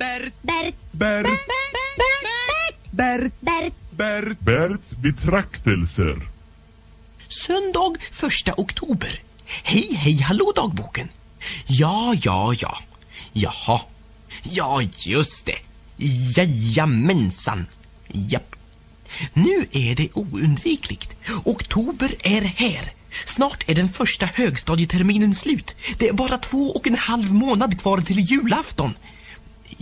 Bert, Bert, Bert, Bert, Bert, Bert. Berts betraktelser. Söndag första oktober. Hej, hej, hallå dagboken. Ja, ja, ja. Jaha. Ja, just det. Jajamensan. Japp. Nu är det oundvikligt. Oktober är här. Snart är den första högstadieterminen slut. Det är bara två och en halv månad kvar till julafton.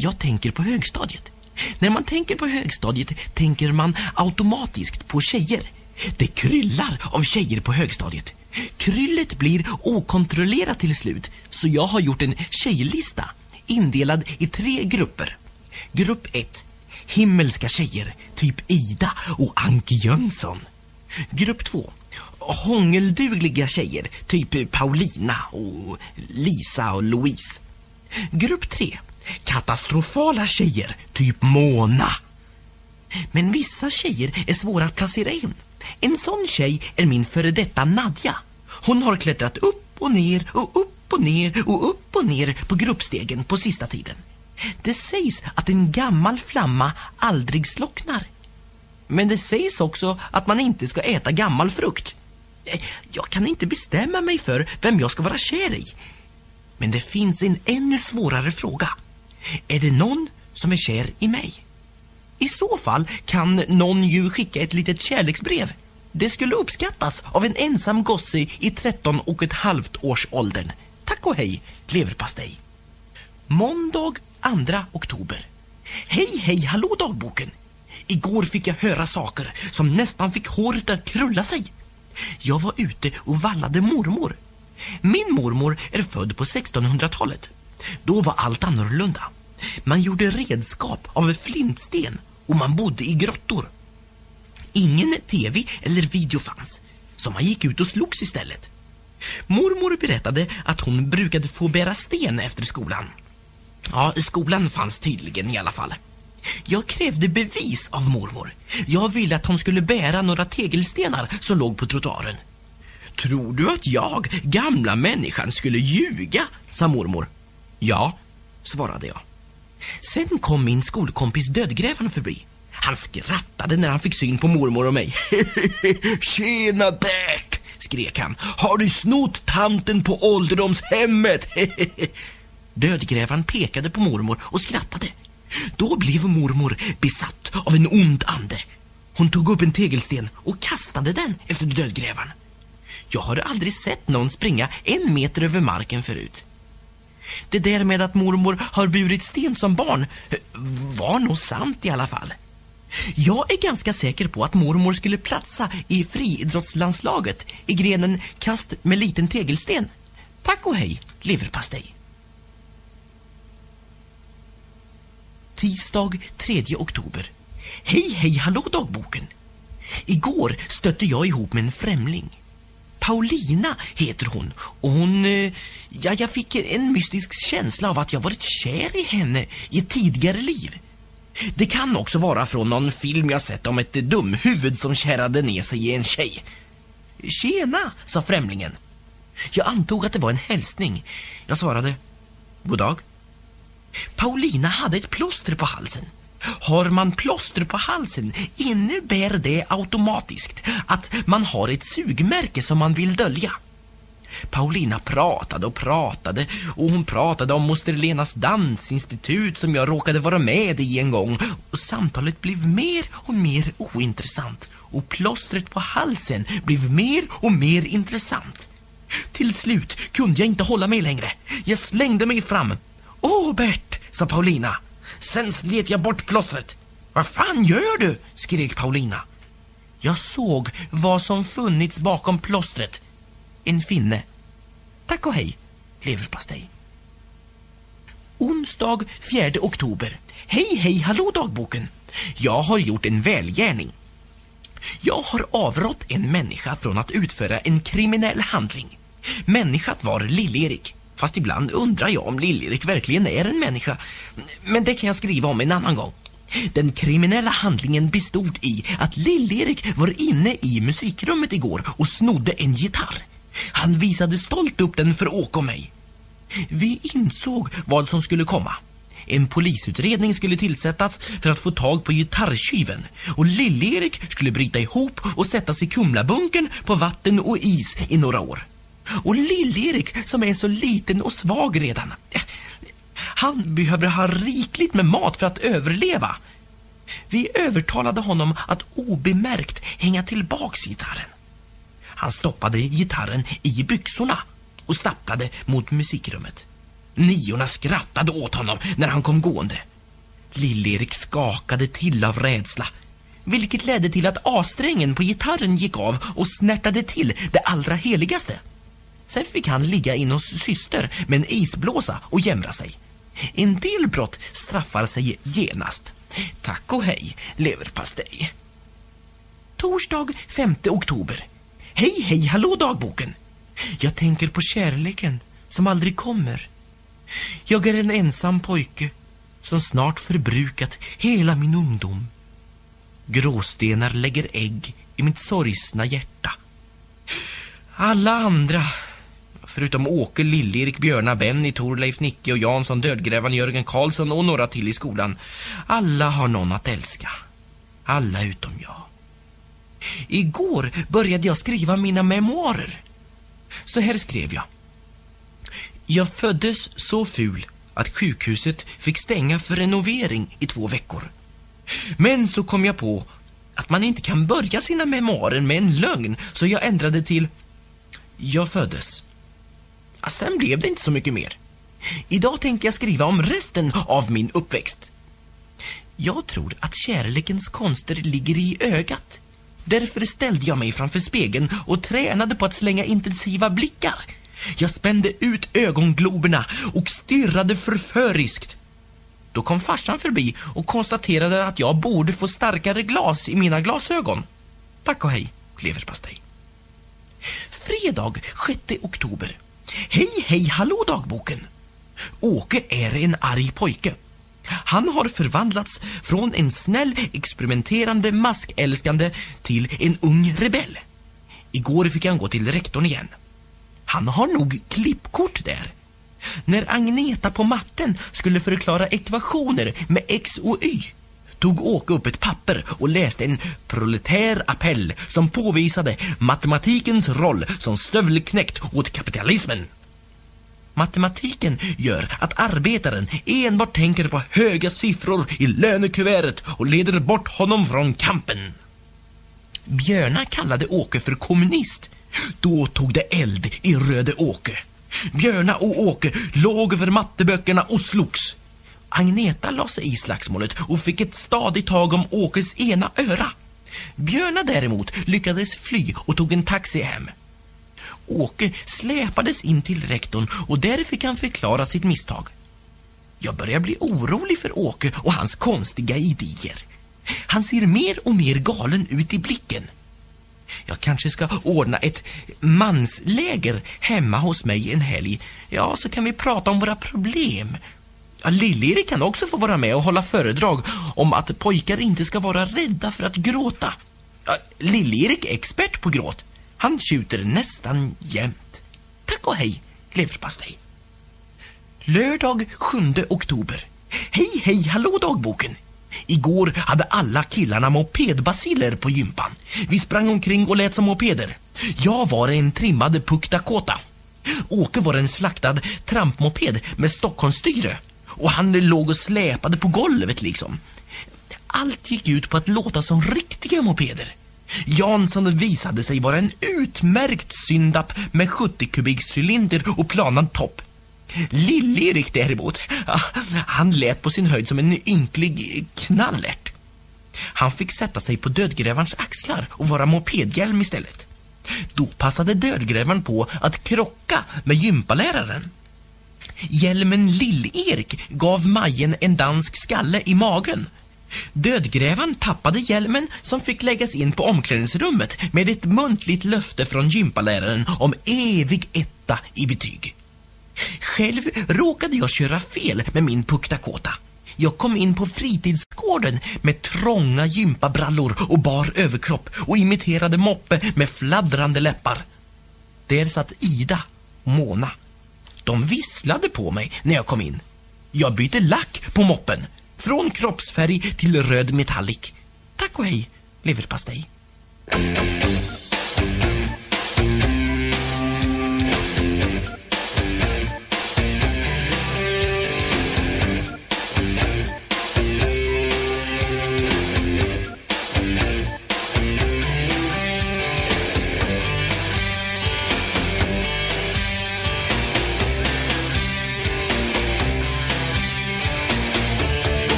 Jag tänker på högstadiet. När man tänker på högstadiet tänker man automatiskt på tjejer. Det kryllar av tjejer på högstadiet. Kryllet blir okontrollerat till slut, så jag har gjort en tjejlista indelad i tre grupper. Grupp 1. Himmelska tjejer, typ Ida och Anki Jönsson. Grupp 2. Hångeldugliga tjejer, typ Paulina och Lisa och Louise. Grupp 3. Katastrofala tjejer, typ Mona. Men vissa tjejer är svåra att placera in. En sån tjej är min före detta Nadja. Hon har klättrat upp och ner och upp och ner och upp och ner på gruppstegen på sista tiden. Det sägs att en gammal flamma aldrig slocknar. Men det sägs också att man inte ska äta gammal frukt. Eh, jag kan inte bestämma mig för vem jag ska vara kär i. Men det finns en ännu svårare fråga. Är det någon som är kär i mig? I så fall kan någon ju skicka ett litet kärleksbrev. Det skulle uppskattas av en ensam gosse i 13 och ett halvt års åldern. Tack och hej, leverpastej. Måndag 2 oktober. Hej, hej, hallå dagboken. Igår fick jag höra saker som nästan fick håret att krulla sig. Jag var ute och vallade mormor. Min mormor är född på 1600-talet. Då var allt annorlunda. Man gjorde redskap av flintsten och man bodde i grottor. Ingen tv eller video fanns, så man gick ut och slogs istället. Mormor berättade att hon brukade få bära sten efter skolan. Ja, skolan fanns tydligen i alla fall. Jag krävde bevis av mormor. Jag ville att hon skulle bära några tegelstenar som låg på trottoaren. Tror du att jag, gamla människan, skulle ljuga? sa mormor. Ja, svarade jag. Sen kom min skolkompis dödgrävaren förbi. Han skrattade när han fick syn på mormor och mig. Tjena Bert! skrek han. Har du snott tanten på ålderdomshemmet? Dödgrävaren pekade på mormor och skrattade. Då blev mormor besatt av en ond ande. Hon tog upp en tegelsten och kastade den efter dödgrävaren. Jag har aldrig sett någon springa en meter över marken förut. Det där med att mormor har burit sten som barn eh, var nog sant i alla fall. Jag är ganska säker på att mormor skulle platsa i friidrottslandslaget i grenen kast med liten tegelsten. Tack och hej, leverpastej. Tisdag 3 oktober. Hej, hej, hallå dagboken. Igår stötte jag ihop med en främling. Paulina heter hon och hon... Eh, ja, jag fick en mystisk känsla av att jag varit kär i henne i ett tidigare liv. Det kan också vara från någon film jag sett om ett dumhuvud som kärrade ner sig i en tjej. Tjena, sa främlingen. Jag antog att det var en hälsning. Jag svarade, god dag. Paulina hade ett plåster på halsen. Har man plåster på halsen innebär det automatiskt att man har ett sugmärke som man vill dölja. Paulina pratade och pratade och hon pratade om moster Lenas dansinstitut som jag råkade vara med i en gång och samtalet blev mer och mer ointressant och plåstret på halsen blev mer och mer intressant. Till slut kunde jag inte hålla mig längre. Jag slängde mig fram. Åh, Bert, sa Paulina. Sen slet jag bort plåstret. Vad fan gör du? skrek Paulina. Jag såg vad som funnits bakom plåstret. En finne. Tack och hej, leverpastej. Onsdag 4 oktober. Hej, hej, hallå dagboken. Jag har gjort en välgärning. Jag har avrått en människa från att utföra en kriminell handling. Människan var Lill-Erik. Fast ibland undrar jag om Lill-Erik verkligen är en människa. Men det kan jag skriva om en annan gång. Den kriminella handlingen bestod i att Lill-Erik var inne i musikrummet igår och snodde en gitarr. Han visade stolt upp den för Åke och mig. Vi insåg vad som skulle komma. En polisutredning skulle tillsättas för att få tag på gitarrtjuven och Lill-Erik skulle bryta ihop och sättas i Kumlabunkern på vatten och is i några år. Och Lill-Erik som är så liten och svag redan. Han behöver ha rikligt med mat för att överleva. Vi övertalade honom att obemärkt hänga tillbaks gitarren. Han stoppade gitarren i byxorna och stapplade mot musikrummet. Niorna skrattade åt honom när han kom gående. Lill-Erik skakade till av rädsla vilket ledde till att A-strängen på gitarren gick av och snärtade till det allra heligaste. Sen fick han ligga in hos syster med en isblåsa och jämra sig. En del brott straffar sig genast. Tack och hej, leverpastej. Torsdag 5 oktober. Hej, hej, hallå dagboken. Jag tänker på kärleken som aldrig kommer. Jag är en ensam pojke som snart förbrukat hela min ungdom. Gråstenar lägger ägg i mitt sorgsna hjärta. Alla andra, förutom Åke, Lill-Erik, Björna, Benny, Torleif, Nicke och Jansson, Dödgrävaren, Jörgen Karlsson och några till i skolan. Alla har någon att älska. Alla utom jag. Igår började jag skriva mina memoarer. Så här skrev jag. Jag föddes så ful att sjukhuset fick stänga för renovering i två veckor. Men så kom jag på att man inte kan börja sina memoarer med en lögn så jag ändrade till Jag föddes. Sen blev det inte så mycket mer. Idag tänker jag skriva om resten av min uppväxt. Jag tror att kärlekens konster ligger i ögat. Därför ställde jag mig framför spegeln och tränade på att slänga intensiva blickar. Jag spände ut ögongloberna och stirrade förföriskt. Då kom farsan förbi och konstaterade att jag borde få starkare glas i mina glasögon. Tack och hej, leverpastej. Fredag 6 oktober. Hej, hej, hallå dagboken. Åke är en arg pojke. Han har förvandlats från en snäll, experimenterande, maskälskande till en ung rebell. Igår fick han gå till rektorn igen. Han har nog klippkort där. När Agneta på matten skulle förklara ekvationer med x och y tog Åke upp ett papper och läste en proletär appell som påvisade matematikens roll som stövelknäckt åt kapitalismen. Matematiken gör att arbetaren enbart tänker på höga siffror i lönekuvertet och leder bort honom från kampen. Björna kallade Åke för kommunist. Då tog det eld i Röde Åke. Björna och Åke låg över matteböckerna och slogs. Agneta la sig i slagsmålet och fick ett stadigt tag om Åkes ena öra. Björna däremot lyckades fly och tog en taxi hem. Åke släpades in till rektorn och där fick han förklara sitt misstag. Jag börjar bli orolig för Åke och hans konstiga idéer. Han ser mer och mer galen ut i blicken. Jag kanske ska ordna ett mansläger hemma hos mig en helg. Ja, så kan vi prata om våra problem. Ja, Lill-Erik kan också få vara med och hålla föredrag om att pojkar inte ska vara rädda för att gråta. Ja, Lill-Erik är expert på gråt. Han tjuter nästan jämt. Tack och hej, leverpastej. Lördag 7 oktober. Hej, hej, hallå dagboken. Igår hade alla killarna mopedbaciller på gympan. Vi sprang omkring och lät som mopeder. Jag var en trimmad Puck Dakota. Åke var en slaktad trampmoped med Stockholmsstyre. Och han låg och släpade på golvet liksom. Allt gick ut på att låta som riktiga mopeder. Jansson visade sig vara en utmärkt syndapp med 70 kubiks cylinder och planad topp. Lill-Erik däremot, han lät på sin höjd som en ynklig knallert. Han fick sätta sig på dödgrävarens axlar och vara mopedhjälm istället. Då passade dödgrävaren på att krocka med gympaläraren. Hjälmen Lill-Erik gav Majen en dansk skalle i magen. Dödgrävaren tappade hjälmen som fick läggas in på omklädningsrummet med ett muntligt löfte från gympaläraren om evig etta i betyg. Själv råkade jag köra fel med min Puck Dakota. Jag kom in på fritidsgården med trånga gympabrallor och bar överkropp och imiterade moppe med fladdrande läppar. Där satt Ida och Mona. De visslade på mig när jag kom in. Jag byter lack på moppen. Från kroppsfärg till röd metallic. Tack och hej, leverpastej.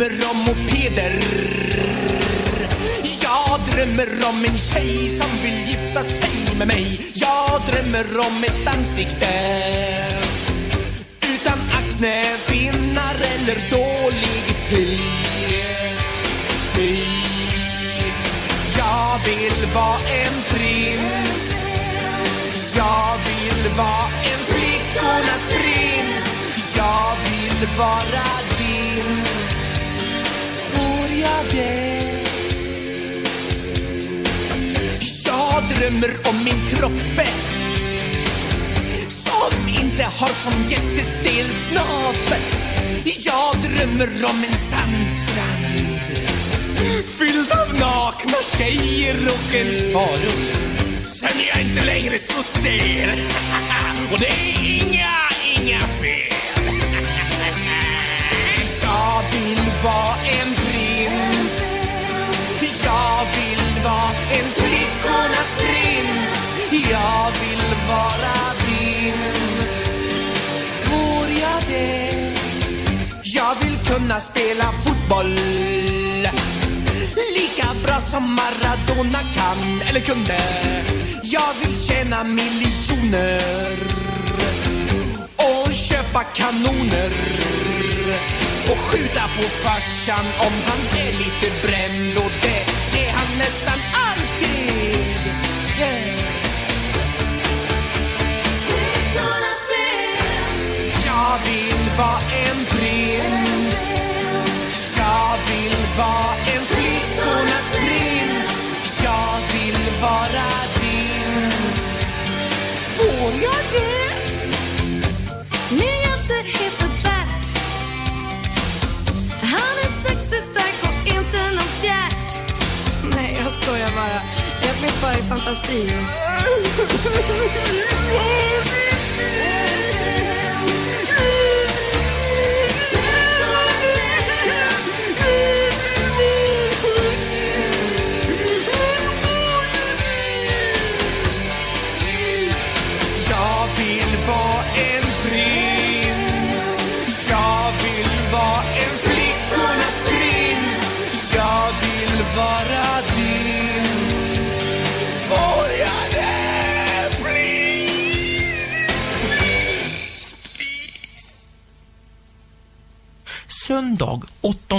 Drömmer om mopeder Jag drömmer om en tjej som vill gifta sig med mig. Jag drömmer om ett ansikte Utan akne, finnar eller dålig hy. Hy. Jag vill vara en prins. Jag vill vara en flickornas prins. Jag vill vara din jag det? Jag drömmer om min kroppe Som inte har sån jättestel snabel Jag drömmer om en sandstrand Fylld av nakna tjejer och en varulv. Sen är jag inte längre så stel. Och det är inga, inga fel. Jag vill vara en jag vill vara en flickornas prins. Jag vill vara din. Får jag det? Jag vill kunna spela fotboll. Lika bra som Maradona kan eller kunde. Jag vill tjäna miljoner Och köpa kanoner Och skjuta på farsan om han är lite bränd nästan alltid yeah. Jag vill vara en prins Jag vill vara en flickornas prins Jag vill vara din Får jag det? Jag skojar bara. Jag finns bara i fantasin.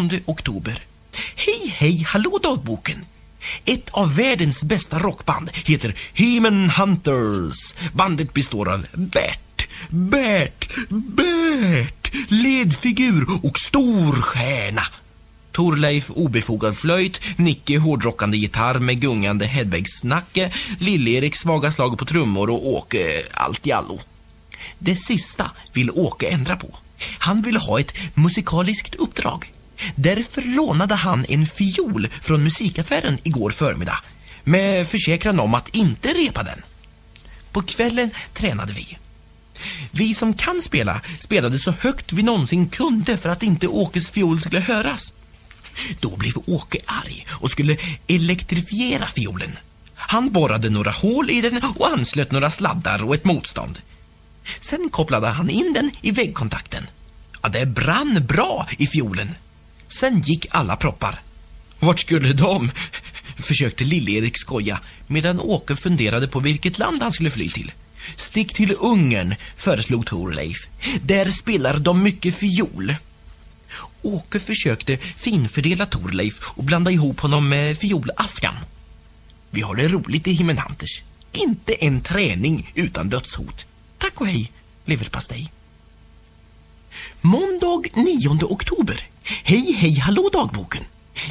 8 oktober. Hej, hej, hallå dagboken! Ett av världens bästa rockband heter Heman Hunters. Bandet består av Bert, Bert, Bert, ledfigur och stor stjärna. Torleif obefogad flöjt, Nicke hårdrockande gitarr med gungande headbagsnacke, Lill-Erik svaga slag på trummor och Åke allt i allo. Det sista vill Åke ändra på. Han vill ha ett musikaliskt uppdrag. Därför lånade han en fiol från musikaffären igår förmiddag med försäkran om att inte repa den. På kvällen tränade vi. Vi som kan spela spelade så högt vi någonsin kunde för att inte Åkes fiol skulle höras. Då blev Åke arg och skulle elektrifiera fiolen. Han borrade några hål i den och anslöt några sladdar och ett motstånd. Sen kopplade han in den i väggkontakten. Ja, det brann bra i fiolen. Sen gick alla proppar. Vart skulle de? Försökte Lill-Erik skoja medan Åke funderade på vilket land han skulle fly till. Stick till Ungern, föreslog Torleif. Där spelar de mycket fiol. Åke försökte finfördela Torleif och blanda ihop honom med fiolaskan. Vi har det roligt i Himmenhanters. Inte en träning utan dödshot. Tack och hej, leverpastej. Måndag 9 oktober. Hej, hej, hallå dagboken.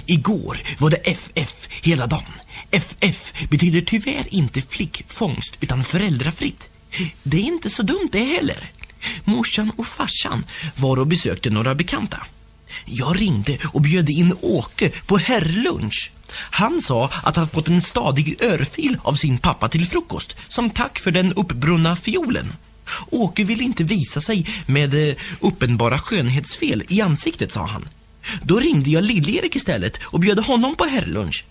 Igår var det FF hela dagen. FF betyder tyvärr inte flickfångst utan föräldrafritt. Det är inte så dumt det heller. Morsan och farsan var och besökte några bekanta. Jag ringde och bjöd in Åke på herrlunch. Han sa att han fått en stadig örfil av sin pappa till frukost som tack för den uppbrunna fiolen. Åke ville inte visa sig med eh, uppenbara skönhetsfel i ansiktet, sa han. Då ringde jag Lill-Erik istället och bjöd honom på herrlunch.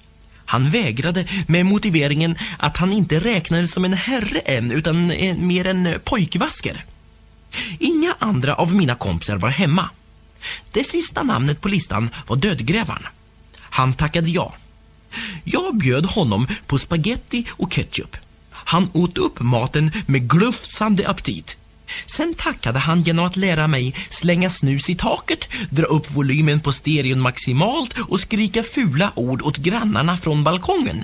Han vägrade med motiveringen att han inte räknades som en herre än utan eh, mer en pojkvasker. Inga andra av mina kompisar var hemma. Det sista namnet på listan var dödgrävaren. Han tackade ja. Jag bjöd honom på spaghetti och ketchup. Han åt upp maten med glufsande aptit. Sen tackade han genom att lära mig slänga snus i taket, dra upp volymen på stereon maximalt och skrika fula ord åt grannarna från balkongen.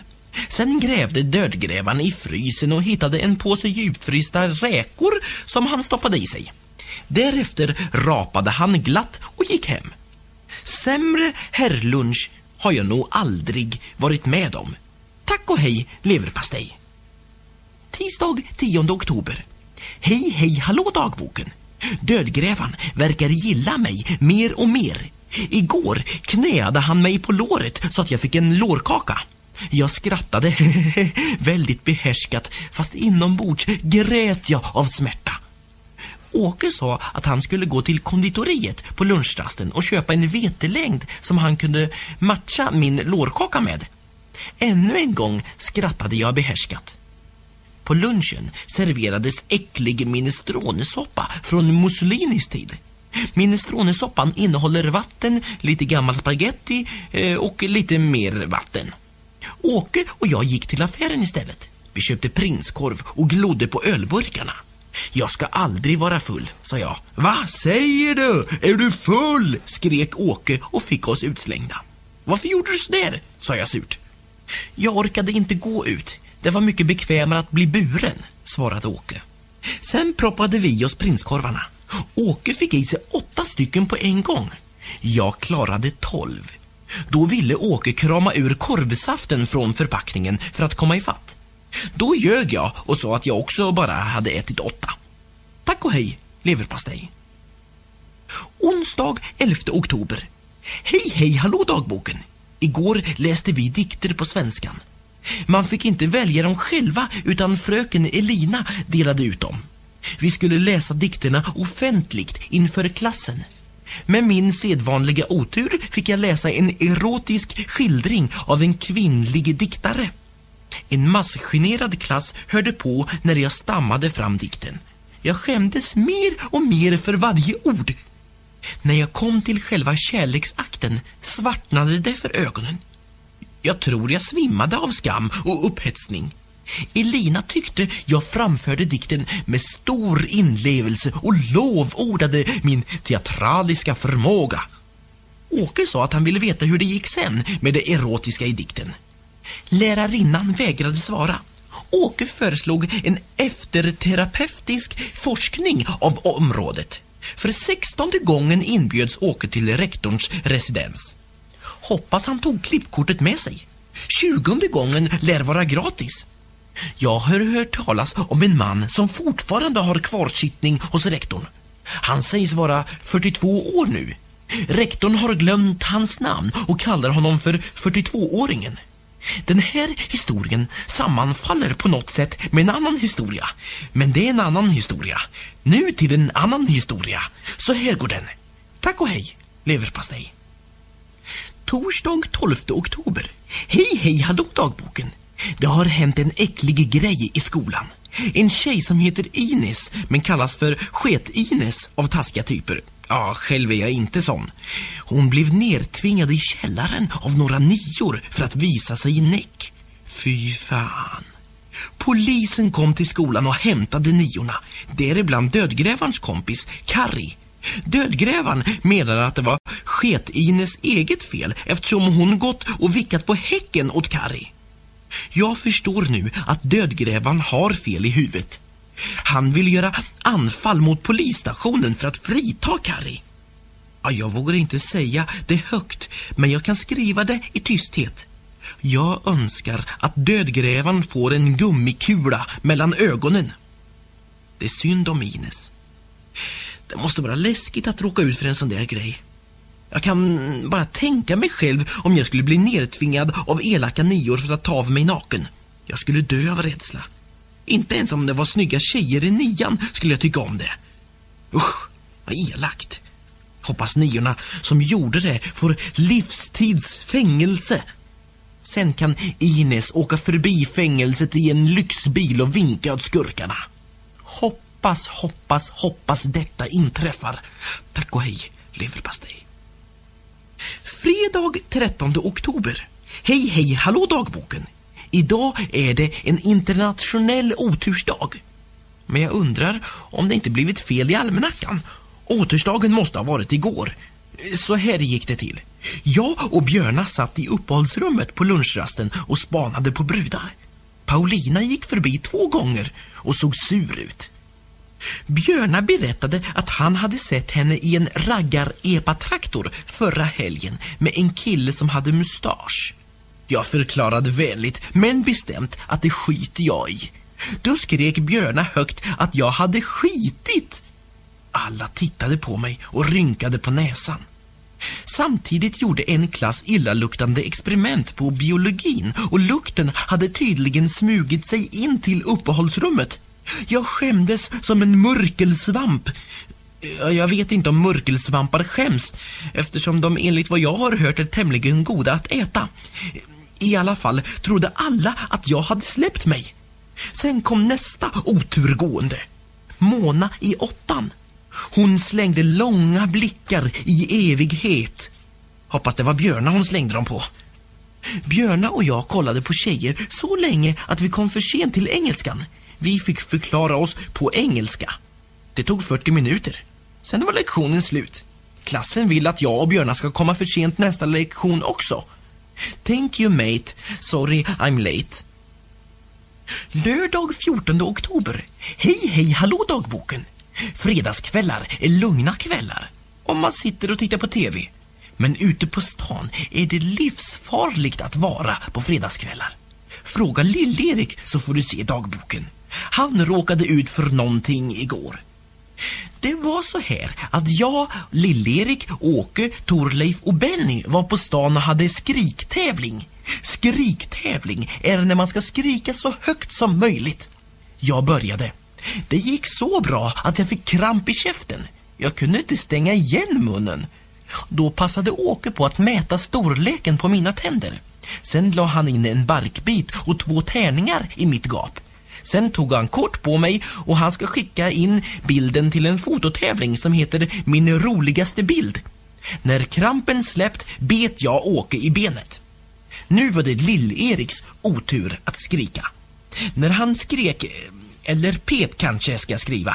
Sen grävde dödgrävaren i frysen och hittade en påse djupfrysta räkor som han stoppade i sig. Därefter rapade han glatt och gick hem. Sämre herrlunch har jag nog aldrig varit med om. Tack och hej leverpastej. Tisdag 10 oktober. Hej, hej, hallå dagboken. Dödgrävaren verkar gilla mig mer och mer. Igår knäade han mig på låret så att jag fick en lårkaka. Jag skrattade väldigt behärskat fast inombords grät jag av smärta. Åke sa att han skulle gå till konditoriet på lunchrasten och köpa en vetelängd som han kunde matcha min lårkaka med. Ännu en gång skrattade jag behärskat. På lunchen serverades äcklig minestronesoppa från Mussolinis tid. Minestronesoppan innehåller vatten, lite gammal spaghetti eh, och lite mer vatten. Åke och jag gick till affären istället. Vi köpte prinskorv och glodde på ölburkarna. Jag ska aldrig vara full, sa jag. Va, säger du? Är du full? skrek Åke och fick oss utslängda. Varför gjorde du så där? sa jag surt. Jag orkade inte gå ut. Det var mycket bekvämare att bli buren, svarade Åke. Sen proppade vi i oss prinskorvarna. Åke fick i sig åtta stycken på en gång. Jag klarade tolv. Då ville Åke krama ur korvsaften från förpackningen för att komma ifatt. Då ljög jag och sa att jag också bara hade ätit åtta. Tack och hej, leverpastej. Onsdag 11 oktober. Hej, hej, hallå dagboken. Igår läste vi dikter på svenskan. Man fick inte välja dem själva utan fröken Elina delade ut dem. Vi skulle läsa dikterna offentligt inför klassen. Med min sedvanliga otur fick jag läsa en erotisk skildring av en kvinnlig diktare. En massgenerad klass hörde på när jag stammade fram dikten. Jag skämdes mer och mer för varje ord. När jag kom till själva kärleksakten svartnade det för ögonen. Jag tror jag svimmade av skam och upphetsning. Elina tyckte jag framförde dikten med stor inlevelse och lovordade min teatraliska förmåga. Åke sa att han ville veta hur det gick sen med det erotiska i dikten. Lärarinnan vägrade svara. Åke föreslog en efterterapeutisk forskning av området. För sextonde gången inbjöds Åke till rektorns residens. Hoppas han tog klippkortet med sig. Tjugonde gången lär vara gratis. Jag har hört talas om en man som fortfarande har kvarsittning hos rektorn. Han sägs vara 42 år nu. Rektorn har glömt hans namn och kallar honom för 42-åringen. Den här historien sammanfaller på något sätt med en annan historia. Men det är en annan historia. Nu till en annan historia. Så här går den. Tack och hej, leverpastej. Torsdag 12 oktober. Hej, hej, hallå dagboken. Det har hänt en äcklig grej i skolan. En tjej som heter Ines, men kallas för Sket-Ines av taskiga typer. Ja, själv är jag inte sån. Hon blev nertvingad i källaren av några nior för att visa sig i näck. Fy fan. Polisen kom till skolan och hämtade niorna, däribland dödgrävarens kompis Carrie. Dödgrävaren menade att det var Sket-Ines eget fel eftersom hon gått och vickat på häcken åt Kari. Jag förstår nu att dödgrävaren har fel i huvudet. Han vill göra anfall mot polisstationen för att frita Kari. Ja, jag vågar inte säga det högt, men jag kan skriva det i tysthet. Jag önskar att dödgrävaren får en gummikula mellan ögonen. Det är synd om Ines. Det måste vara läskigt att råka ut för en sån där grej. Jag kan bara tänka mig själv om jag skulle bli nedtvingad av elaka nior för att ta av mig naken. Jag skulle dö av rädsla. Inte ens om det var snygga tjejer i nian skulle jag tycka om det. Usch, vad elakt. Hoppas niorna som gjorde det får livstids fängelse. Sen kan Ines åka förbi fängelset i en lyxbil och vinka åt skurkarna. Hoppas, hoppas, hoppas detta inträffar. Tack och hej, leverpastej. Fredag 13 oktober. Hej, hej, hallå dagboken. Idag är det en internationell otursdag. Men jag undrar om det inte blivit fel i almanackan. Otursdagen måste ha varit igår. Så här gick det till. Jag och Björna satt i uppehållsrummet på lunchrasten och spanade på brudar. Paulina gick förbi två gånger och såg sur ut. Björna berättade att han hade sett henne i en raggar-epatraktor förra helgen med en kille som hade mustasch. Jag förklarade vänligt men bestämt att det skiter jag i. Då skrek Björna högt att jag hade skitit. Alla tittade på mig och rynkade på näsan. Samtidigt gjorde en klass illaluktande experiment på biologin och lukten hade tydligen smugit sig in till uppehållsrummet. Jag skämdes som en mörkelsvamp. Jag vet inte om mörkelsvampar skäms eftersom de enligt vad jag har hört är tämligen goda att äta. I alla fall trodde alla att jag hade släppt mig. Sen kom nästa oturgående. Mona i åttan. Hon slängde långa blickar i evighet. Hoppas det var Björna hon slängde dem på. Björna och jag kollade på tjejer så länge att vi kom för sent till engelskan. Vi fick förklara oss på engelska. Det tog 40 minuter. Sen var lektionen slut. Klassen vill att jag och Björna ska komma för sent nästa lektion också. Thank you mate. Sorry I'm late. Lördag 14 oktober. Hej, hej, hallå dagboken. Fredagskvällar är lugna kvällar. Om man sitter och tittar på TV. Men ute på stan är det livsfarligt att vara på fredagskvällar. Fråga Lill-Erik så får du se dagboken. Han råkade ut för någonting igår. Det var så här att jag, Lill-Erik, Åke, Torleif och Benny var på stan och hade skriktävling. Skriktävling är när man ska skrika så högt som möjligt. Jag började. Det gick så bra att jag fick kramp i käften. Jag kunde inte stänga igen munnen. Då passade Åke på att mäta storleken på mina tänder. Sen la han in en barkbit och två tärningar i mitt gap. Sen tog han kort på mig och han ska skicka in bilden till en fototävling som heter Min roligaste bild. När krampen släppt bet jag Åke i benet. Nu var det Lill-Eriks otur att skrika. När han skrek, eh, eller pep kanske ska skriva,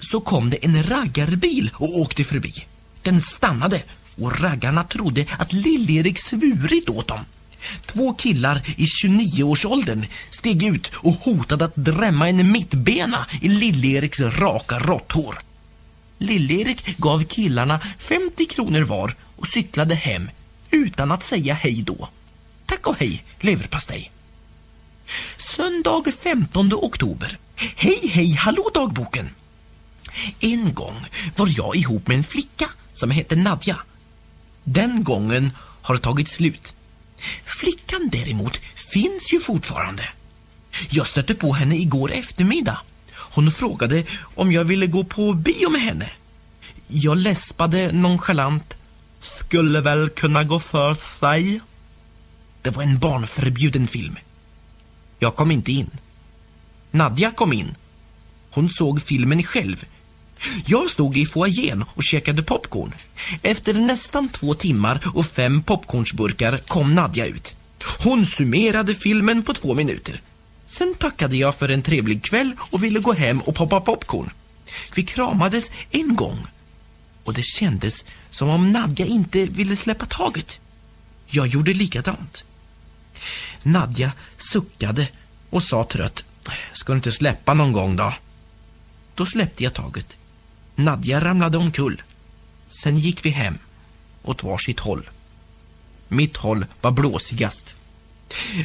så kom det en raggarbil och åkte förbi. Den stannade och raggarna trodde att Lill-Erik svurit åt dem. Två killar i 29-årsåldern steg ut och hotade att drämma en mittbena i Lill-Eriks raka råtthår. Lill-Erik gav killarna 50 kronor var och cyklade hem utan att säga hej då. Tack och hej, leverpastej. Söndag 15 oktober. Hej, hej, hallå dagboken! En gång var jag ihop med en flicka som hette Nadja. Den gången har tagit slut. Flickan däremot finns ju fortfarande. Jag stötte på henne igår eftermiddag. Hon frågade om jag ville gå på bio med henne. Jag läspade nonchalant. Skulle väl kunna gå för sig. Det var en barnförbjuden film. Jag kom inte in. Nadja kom in. Hon såg filmen själv. Jag stod i foajén och käkade popcorn. Efter nästan två timmar och fem popcornsburkar kom Nadja ut. Hon summerade filmen på två minuter. Sen tackade jag för en trevlig kväll och ville gå hem och poppa popcorn. Vi kramades en gång och det kändes som om Nadja inte ville släppa taget. Jag gjorde likadant. Nadja suckade och sa trött. Ska du inte släppa någon gång då? Då släppte jag taget. Nadja ramlade omkull. Sen gick vi hem, åt varsitt håll. Mitt håll var blåsigast.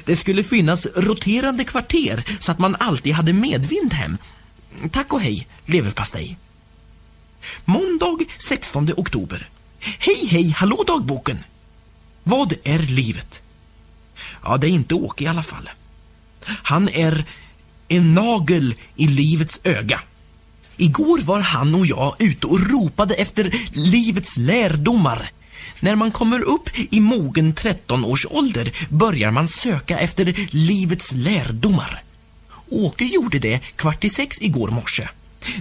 Det skulle finnas roterande kvarter så att man alltid hade medvind hem. Tack och hej, leverpastej. Måndag 16 oktober. Hej, hej, hallå dagboken! Vad är livet? Ja, det är inte Åke i alla fall. Han är en nagel i livets öga. Igår var han och jag ute och ropade efter livets lärdomar. När man kommer upp i mogen 13 års ålder börjar man söka efter livets lärdomar. Åke gjorde det kvart i sex igår morse.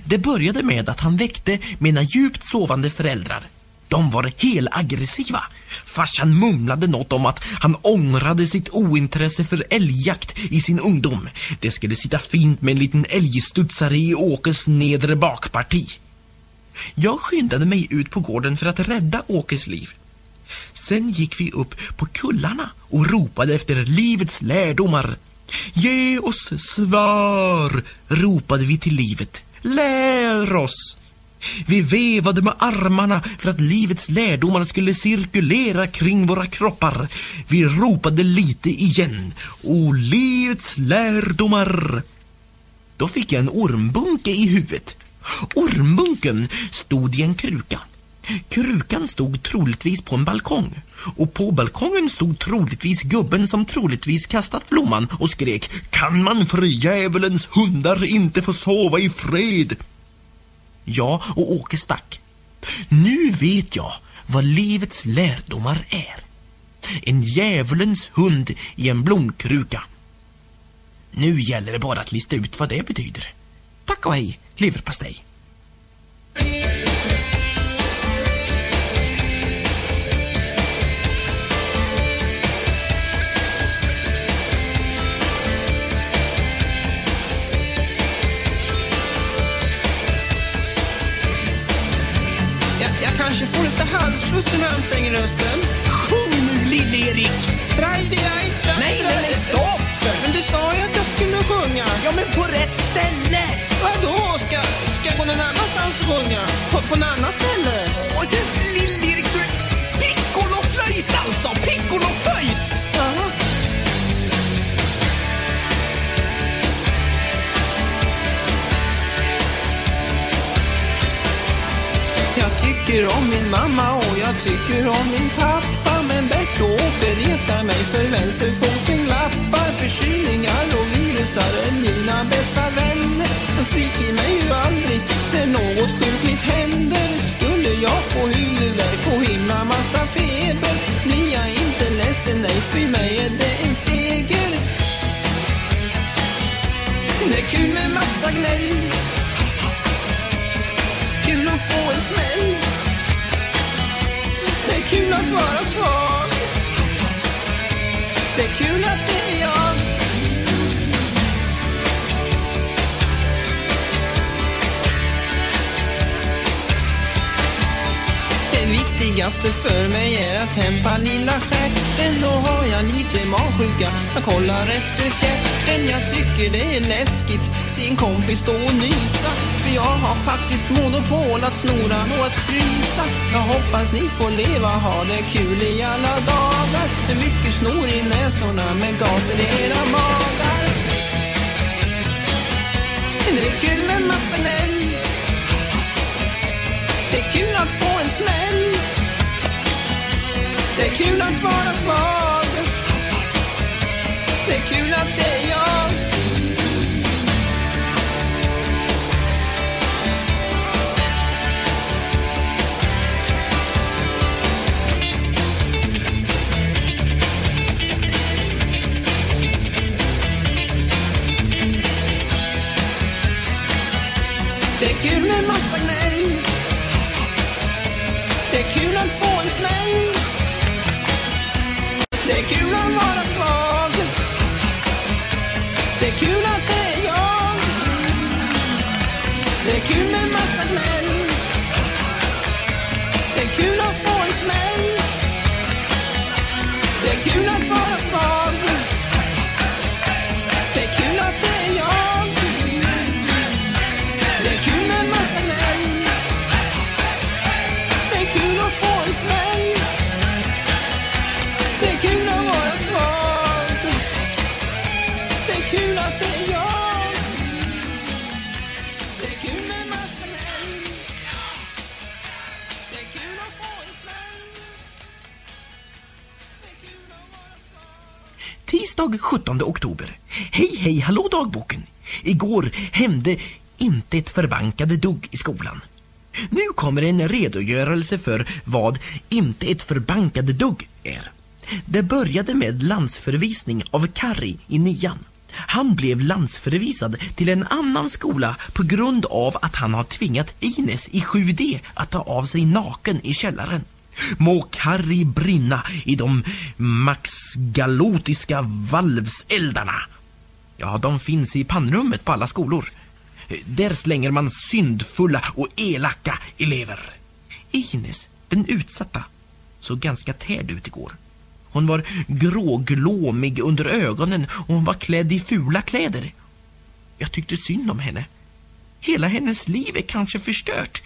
Det började med att han väckte mina djupt sovande föräldrar. De var helaggressiva. Farsan mumlade något om att han ångrade sitt ointresse för älgjakt i sin ungdom. Det skulle sitta fint med en liten älgstudsare i Åkes nedre bakparti. Jag skyndade mig ut på gården för att rädda Åkes liv. Sen gick vi upp på kullarna och ropade efter livets lärdomar. Ge oss svar, ropade vi till livet. Lär oss! Vi vevade med armarna för att livets lärdomar skulle cirkulera kring våra kroppar. Vi ropade lite igen. O livets lärdomar! Då fick jag en ormbunke i huvudet. Ormbunken stod i en kruka. Krukan stod troligtvis på en balkong. Och på balkongen stod troligtvis gubben som troligtvis kastat blomman och skrek Kan man för djävulens hundar inte få sova i fred? Ja, och Åke stack. Nu vet jag vad livets lärdomar är. En djävulens hund i en blomkruka. Nu gäller det bara att lista ut vad det betyder. Tack och hej, leverpastej. Kanske får lite halsfluss när jag anstränger rösten. Sjung nu, Lill-Erik! Nej, nej, nej, stopp! Men du sa ju att jag skulle sjunga. Ja, men på rätt ställe! Vadå? Ska, ska jag gå någon annanstans och sjunga? På, på något annat ställe? Åh, tycker om min mamma och jag tycker om min pappa. Men Bert-Åke retar mig för vänsterfoten. Glappar Förkylningar och virusar är mina bästa vänner. De sviker mig ju aldrig när något sjukligt händer. Skulle jag få huvudvärk och himla massa feber Blir jag inte ledsen, nej för mig är det en seger. Det är kul med massa gnäll att få en smäll. Det är kul att vara svag Det är kul att det är jag. Det viktigaste för mig är att hämpa lilla stjärten. Då har jag lite magsjuka. Jag kollar efter fjärten Jag tycker det är läskigt. Se en kompis stå och nysa jag har faktiskt monopol att snora och att frysa. Jag hoppas ni får leva, ha det kul i alla dagar. Det är mycket snor i näsorna med gator i era magar? Det är kul med massa gnäll det är kul att få en smäll. Det är kul att vara svag. Det är kul att Det är Tisdag 17 oktober. Hej, hej, hallå dagboken. Igår hände inte ett förbankade dugg i skolan. Nu kommer en redogörelse för vad inte ett förbankade dugg är. Det började med landsförvisning av Kari i nian. Han blev landsförvisad till en annan skola på grund av att han har tvingat Ines i 7D att ta av sig naken i källaren. Må Kari brinna i de maxgalotiska valvseldarna. Ja, de finns i pannrummet på alla skolor. Där slänger man syndfulla och elaka elever. Ines, den utsatta, såg ganska tärd ut igår. Hon var gråglåmig under ögonen och hon var klädd i fula kläder. Jag tyckte synd om henne. Hela hennes liv är kanske förstört.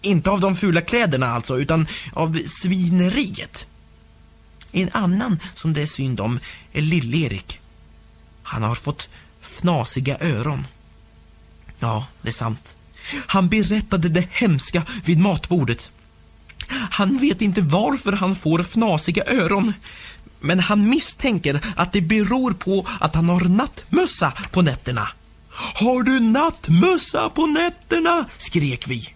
Inte av de fula kläderna alltså, utan av svineriet. En annan som det är synd om är Lill-Erik. Han har fått fnasiga öron. Ja, det är sant. Han berättade det hemska vid matbordet. Han vet inte varför han får fnasiga öron. Men han misstänker att det beror på att han har nattmössa på nätterna. Har du nattmössa på nätterna? skrek vi.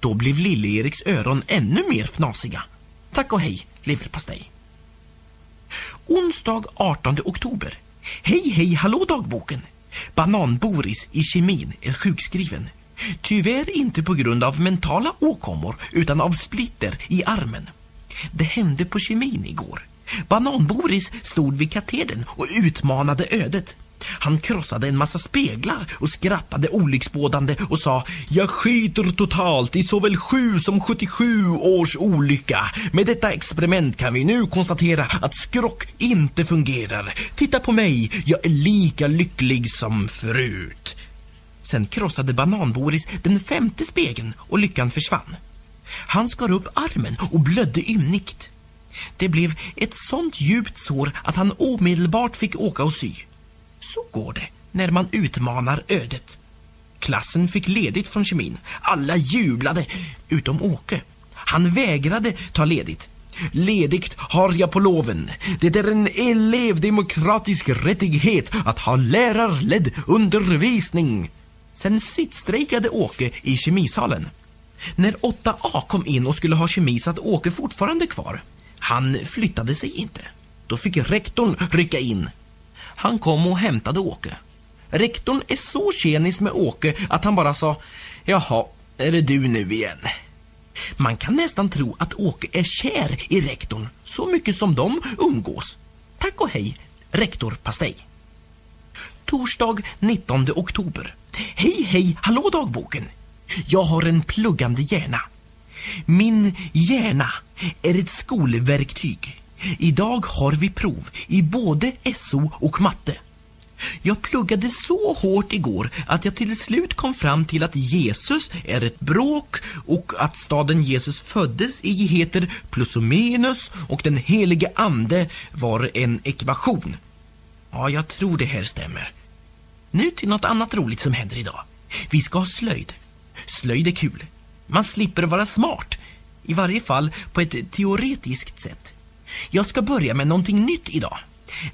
Då blev Lille-Eriks öron ännu mer fnasiga. Tack och hej, leverpastej. Onsdag 18 oktober. Hej, hej, hallå dagboken. Banan-Boris i kemin är sjukskriven. Tyvärr inte på grund av mentala åkommor utan av splitter i armen. Det hände på kemin igår. Banan-Boris stod vid katedern och utmanade ödet. Han krossade en massa speglar och skrattade olycksbådande och sa Jag skiter totalt i såväl 7 som 77 års olycka. Med detta experiment kan vi nu konstatera att skrock inte fungerar. Titta på mig, jag är lika lycklig som förut. Sen krossade Banan-Boris den femte spegeln och lyckan försvann. Han skar upp armen och blödde ymnigt. Det blev ett sånt djupt sår att han omedelbart fick åka och sy. Så går det när man utmanar ödet. Klassen fick ledigt från kemin. Alla jublade, utom Åke. Han vägrade ta ledigt. Ledigt har jag på loven. Det är en elevdemokratisk rättighet att ha lärarledd undervisning. Sen sittstrejkade Åke i kemisalen. När 8A kom in och skulle ha kemi satt Åke fortfarande kvar. Han flyttade sig inte. Då fick rektorn rycka in. Han kom och hämtade Åke. Rektorn är så tjenis med Åke att han bara sa Jaha, är det du nu igen? Man kan nästan tro att Åke är kär i rektorn, så mycket som de umgås. Tack och hej, rektor Pastej. Torsdag 19 oktober. Hej, hej, hallå dagboken! Jag har en pluggande hjärna. Min hjärna är ett skolverktyg. Idag har vi prov i både SO och matte. Jag pluggade så hårt igår att jag till slut kom fram till att Jesus är ett bråk och att staden Jesus föddes i heter plus och minus och den helige ande var en ekvation. Ja, jag tror det här stämmer. Nu till något annat roligt som händer idag. Vi ska ha slöjd. Slöjd är kul. Man slipper vara smart. I varje fall på ett teoretiskt sätt. Jag ska börja med någonting nytt idag.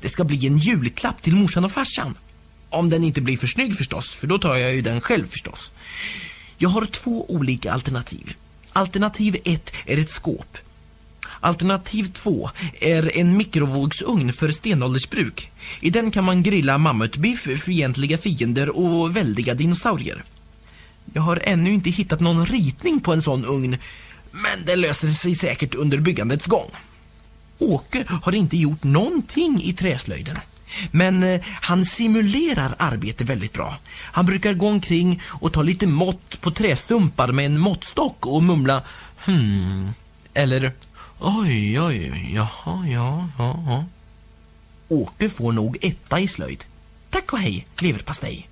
Det ska bli en julklapp till morsan och farsan. Om den inte blir för snygg förstås, för då tar jag ju den själv förstås. Jag har två olika alternativ. Alternativ ett är ett skåp. Alternativ två är en mikrovågsugn för stenåldersbruk. I den kan man grilla mammutbiff, fientliga fiender och väldiga dinosaurier. Jag har ännu inte hittat någon ritning på en sån ugn, men det löser sig säkert under byggandets gång. Åke har inte gjort någonting i träslöjden. Men eh, han simulerar arbete väldigt bra. Han brukar gå omkring och ta lite mått på trästumpar med en måttstock och mumla hmm, eller oj, oj, jaha, ja, ja, ja. Åke får nog etta i slöjd. Tack och hej, leverpastej.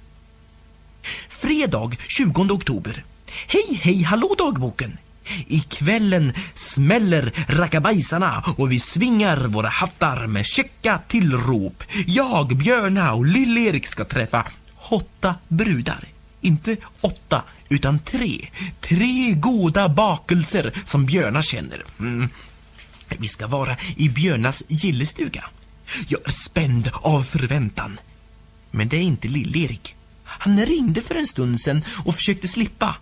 Fredag 20 oktober. Hej, hej, hallå dagboken! I kvällen smäller rackabajsarna och vi svingar våra hattar med käcka tillrop. Jag, Björna och Lill-Erik ska träffa åtta brudar. Inte åtta, utan tre. Tre goda bakelser som Björna känner. Mm. Vi ska vara i Björnas gillestuga. Jag är spänd av förväntan. Men det är inte Lill-Erik. Han ringde för en stund sedan och försökte slippa.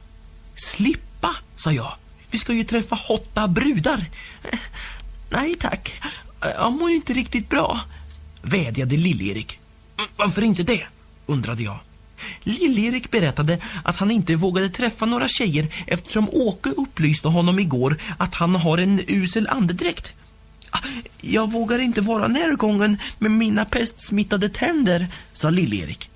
Slippa, sa jag. Vi ska ju träffa hotta brudar. Nej tack, jag mår inte riktigt bra. Vädjade Lill-Erik. Mm, varför inte det? undrade jag. Lill-Erik berättade att han inte vågade träffa några tjejer eftersom Åke upplyste honom igår att han har en usel andedräkt. Jag vågar inte vara närgången med mina pestsmittade tänder, sa Lill-Erik.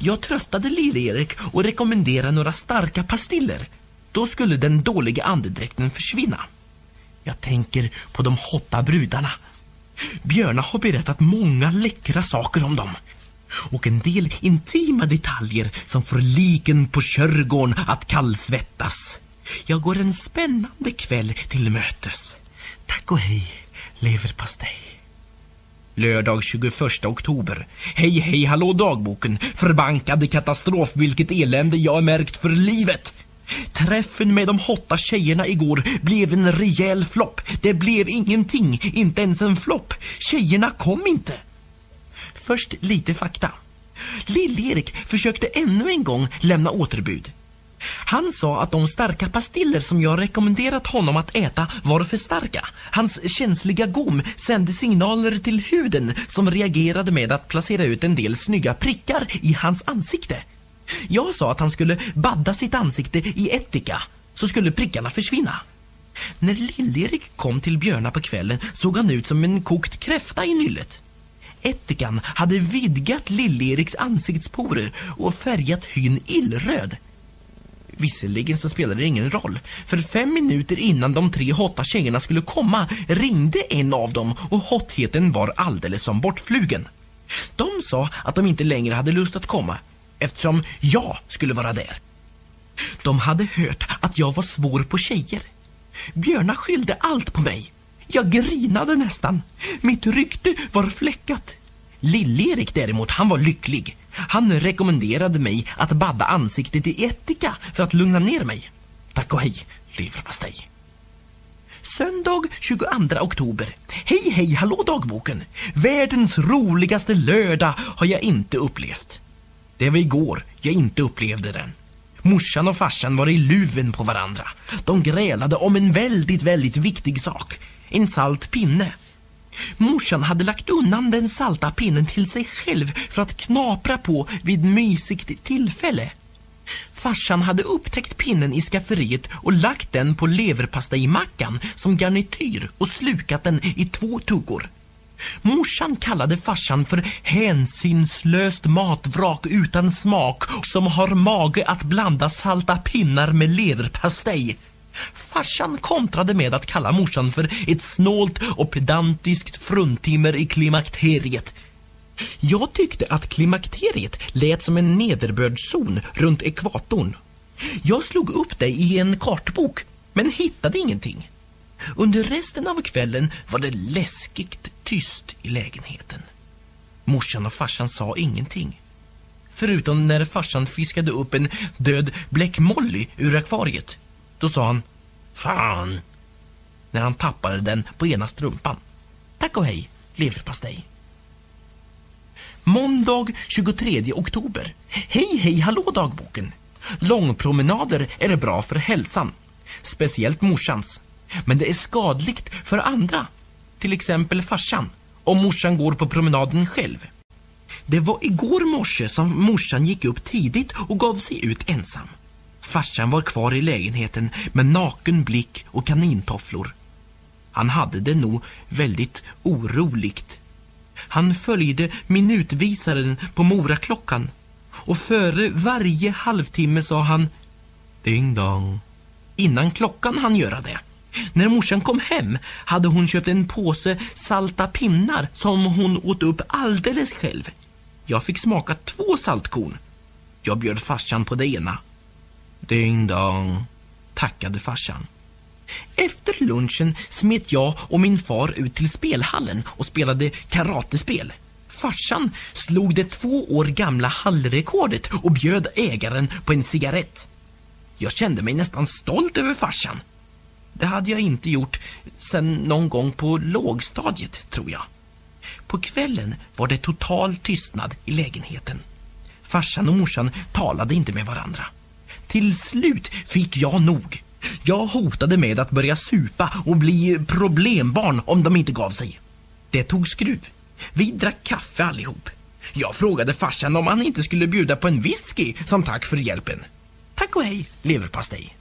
Jag tröstade Lill-Erik och rekommenderade några starka pastiller. Då skulle den dåliga andedräkten försvinna. Jag tänker på de hotta brudarna. Björna har berättat många läckra saker om dem. Och en del intima detaljer som får liken på körgården att kallsvettas. Jag går en spännande kväll till mötes. Tack och hej, leverpastej. Lördag 21 oktober. Hej, hej, hallå dagboken. Förbankade katastrof, vilket elände jag har märkt för livet. Träffen med de hotta tjejerna igår blev en rejäl flopp. Det blev ingenting, inte ens en flopp. Tjejerna kom inte. Först lite fakta. Lill-Erik försökte ännu en gång lämna återbud. Han sa att de starka pastiller som jag rekommenderat honom att äta var för starka. Hans känsliga gom sände signaler till huden som reagerade med att placera ut en del snygga prickar i hans ansikte. Jag sa att han skulle badda sitt ansikte i ättika, så skulle prickarna försvinna. När Lill-Erik kom till Björna på kvällen såg han ut som en kokt kräfta i nyllet. Ättikan hade vidgat Lill-Eriks ansiktsporer och färgat hyn illröd. Visserligen så spelade det ingen roll, för fem minuter innan de tre hotta tjejerna skulle komma ringde en av dem och hottheten var alldeles som bortflugen. De sa att de inte längre hade lust att komma, eftersom jag skulle vara där. De hade hört att jag var svår på tjejer. Björna skyllde allt på mig. Jag grinade nästan. Mitt rykte var fläckat. Lill-Erik däremot, han var lycklig. Han rekommenderade mig att badda ansiktet i ättika för att lugna ner mig. Tack och hej, leverpastej. Söndag 22 oktober. Hej, hej, hallå dagboken. Världens roligaste lördag har jag inte upplevt. Det var igår jag inte upplevde den. Morsan och farsan var i luven på varandra. De grälade om en väldigt, väldigt viktig sak. En salt pinne. Morsan hade lagt undan den salta pinnen till sig själv för att knapra på vid mysigt tillfälle. Farsan hade upptäckt pinnen i skafferiet och lagt den på leverpastejmackan som garnityr och slukat den i två tuggor. Morsan kallade farsan för hänsynslöst matvrak utan smak som har mage att blanda salta pinnar med leverpastej. Farsan kontrade med att kalla morsan för ett snålt och pedantiskt fruntimmer i klimakteriet. Jag tyckte att klimakteriet lät som en nederbördszon runt ekvatorn. Jag slog upp det i en kartbok, men hittade ingenting. Under resten av kvällen var det läskigt tyst i lägenheten. Morsan och farsan sa ingenting. Förutom när farsan fiskade upp en död bläckmolly ur akvariet. Då sa han Fan! När han tappade den på ena strumpan. Tack och hej, leverpastej. Måndag 23 oktober. Hej, hej, hallå dagboken. Långpromenader är bra för hälsan. Speciellt morsans. Men det är skadligt för andra. Till exempel farsan. Om morsan går på promenaden själv. Det var igår morse som morsan gick upp tidigt och gav sig ut ensam. Farsan var kvar i lägenheten med naken blick och kanintofflor. Han hade det nog väldigt oroligt. Han följde minutvisaren på Moraklockan och före varje halvtimme sa han ding dong innan klockan hann göra det. När morsan kom hem hade hon köpt en påse salta pinnar som hon åt upp alldeles själv. Jag fick smaka två saltkorn. Jag bjöd farsan på det ena. Ding dong, tackade farsan. Efter lunchen smet jag och min far ut till spelhallen och spelade karatespel. Farsan slog det två år gamla hallrekordet och bjöd ägaren på en cigarett. Jag kände mig nästan stolt över farsan. Det hade jag inte gjort sen någon gång på lågstadiet, tror jag. På kvällen var det total tystnad i lägenheten. Farsan och morsan talade inte med varandra. Till slut fick jag nog. Jag hotade med att börja supa och bli problembarn om de inte gav sig. Det tog skruv. Vi drack kaffe allihop. Jag frågade farsan om han inte skulle bjuda på en whisky som tack för hjälpen. Tack och hej, leverpastej.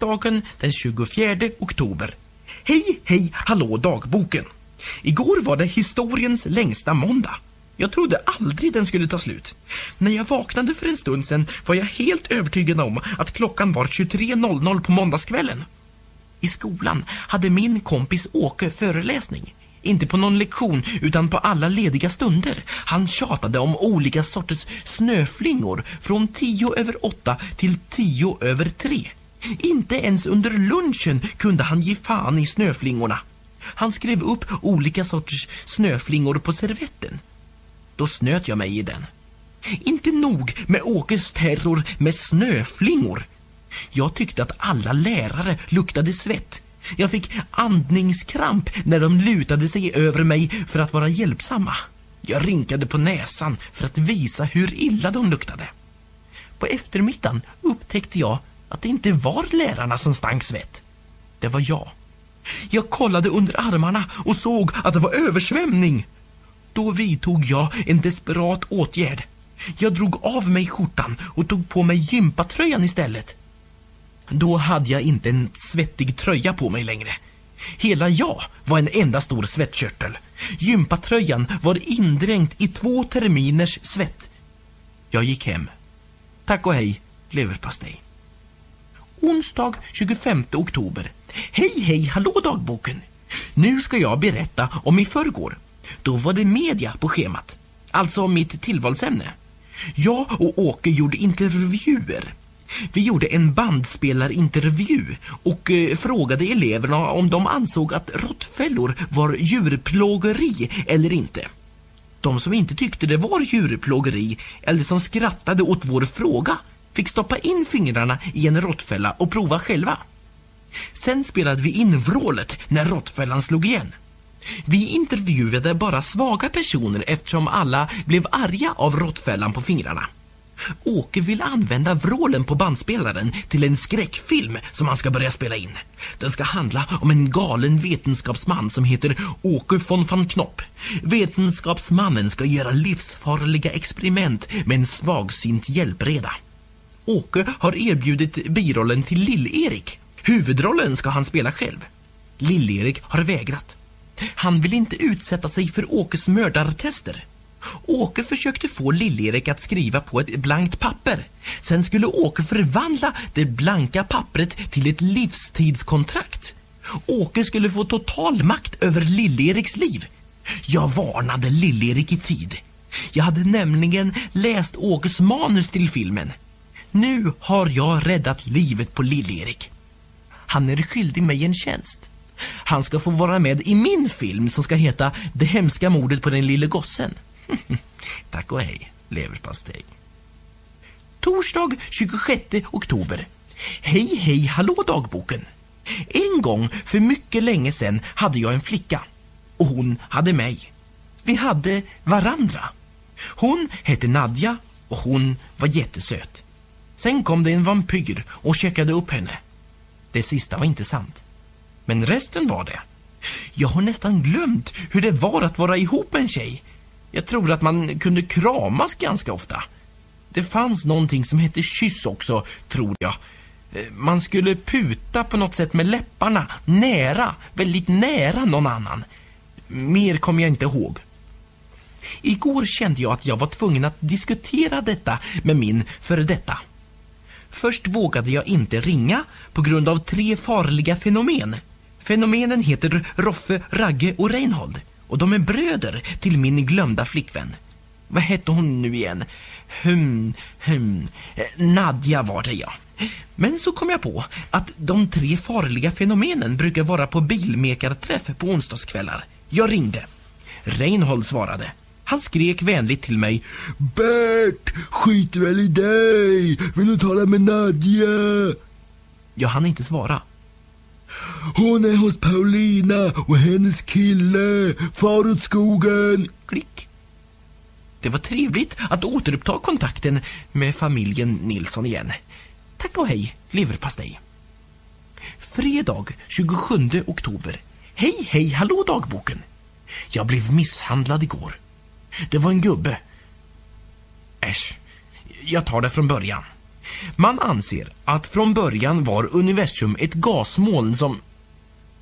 Tisdagen den 24 oktober. Hej, hej, hallå dagboken. Igår var det historiens längsta måndag. Jag trodde aldrig den skulle ta slut. När jag vaknade för en stund sedan var jag helt övertygad om att klockan var 23.00 på måndagskvällen. I skolan hade min kompis Åke föreläsning. Inte på någon lektion, utan på alla lediga stunder. Han tjatade om olika sorters snöflingor från tio över åtta till tio över tre. Inte ens under lunchen kunde han ge fan i snöflingorna. Han skrev upp olika sorters snöflingor på servetten. Då snöt jag mig i den. Inte nog med Åkes terror med snöflingor. Jag tyckte att alla lärare luktade svett. Jag fick andningskramp när de lutade sig över mig för att vara hjälpsamma. Jag rynkade på näsan för att visa hur illa de luktade. På eftermiddagen upptäckte jag att det inte var lärarna som stank svett. Det var jag. Jag kollade under armarna och såg att det var översvämning. Då vidtog jag en desperat åtgärd. Jag drog av mig skjortan och tog på mig gympatröjan istället. Då hade jag inte en svettig tröja på mig längre. Hela jag var en enda stor svettkörtel. Gympatröjan var indränkt i två terminers svett. Jag gick hem. Tack och hej, leverpastej. Onsdag 25 oktober. Hej, hej, hallå dagboken! Nu ska jag berätta om i förrgår. Då var det media på schemat. Alltså mitt tillvalsämne. Jag och Åke gjorde intervjuer. Vi gjorde en bandspelarintervju och eh, frågade eleverna om de ansåg att råttfällor var djurplågeri eller inte. De som inte tyckte det var djurplågeri eller som skrattade åt vår fråga fick stoppa in fingrarna i en råttfälla och prova själva. Sen spelade vi in vrålet när råttfällan slog igen. Vi intervjuade bara svaga personer eftersom alla blev arga av råttfällan på fingrarna. Åke vill använda vrålen på bandspelaren till en skräckfilm som han ska börja spela in. Den ska handla om en galen vetenskapsman som heter Åke von van Knopp. Vetenskapsmannen ska göra livsfarliga experiment med en svagsint hjälpreda. Åke har erbjudit birollen till Lill-Erik. Huvudrollen ska han spela själv. Lill-Erik har vägrat. Han vill inte utsätta sig för Åkes mördartester. Åke försökte få Lill-Erik att skriva på ett blankt papper. Sen skulle Åke förvandla det blanka pappret till ett livstidskontrakt. Åke skulle få total makt över Lill-Eriks liv. Jag varnade Lill-Erik i tid. Jag hade nämligen läst Åkes manus till filmen. Nu har jag räddat livet på Lill-Erik. Han är skyldig mig en tjänst. Han ska få vara med i min film som ska heta Det hemska mordet på den lille gossen. Tack och hej, leverpastej. Torsdag 26 oktober. Hej, hej, hallå dagboken. En gång för mycket länge sedan hade jag en flicka. Och hon hade mig. Vi hade varandra. Hon hette Nadja och hon var jättesöt. Sen kom det en vampyr och checkade upp henne. Det sista var inte sant. Men resten var det. Jag har nästan glömt hur det var att vara ihop med en tjej. Jag tror att man kunde kramas ganska ofta. Det fanns någonting som hette kyss också, tror jag. Eh, man skulle puta på något sätt med läpparna, nära, väldigt nära någon annan. Mer kommer jag inte ihåg. Igår kände jag att jag var tvungen att diskutera detta med min före detta. Först vågade jag inte ringa på grund av tre farliga fenomen. Fenomenen heter Roffe, Ragge och Reinhold och de är bröder till min glömda flickvän. Vad hette hon nu igen? Hm, hm. Nadja var det ja. Men så kom jag på att de tre farliga fenomenen brukar vara på bilmekarträff på onsdagskvällar. Jag ringde. Reinhold svarade. Han skrek vänligt till mig. Bert, skit väl i dig! Vill du tala med Nadja? Jag hann inte svara. Hon är hos Paulina och hennes kille. Far åt skogen. Klick. Det var trevligt att återuppta kontakten med familjen Nilsson igen. Tack och hej, leverpastej. Fredag 27 oktober. Hej, hej, hallå dagboken. Jag blev misshandlad igår. Det var en gubbe. Äsch, jag tar det från början. Man anser att från början var universum ett gasmoln som...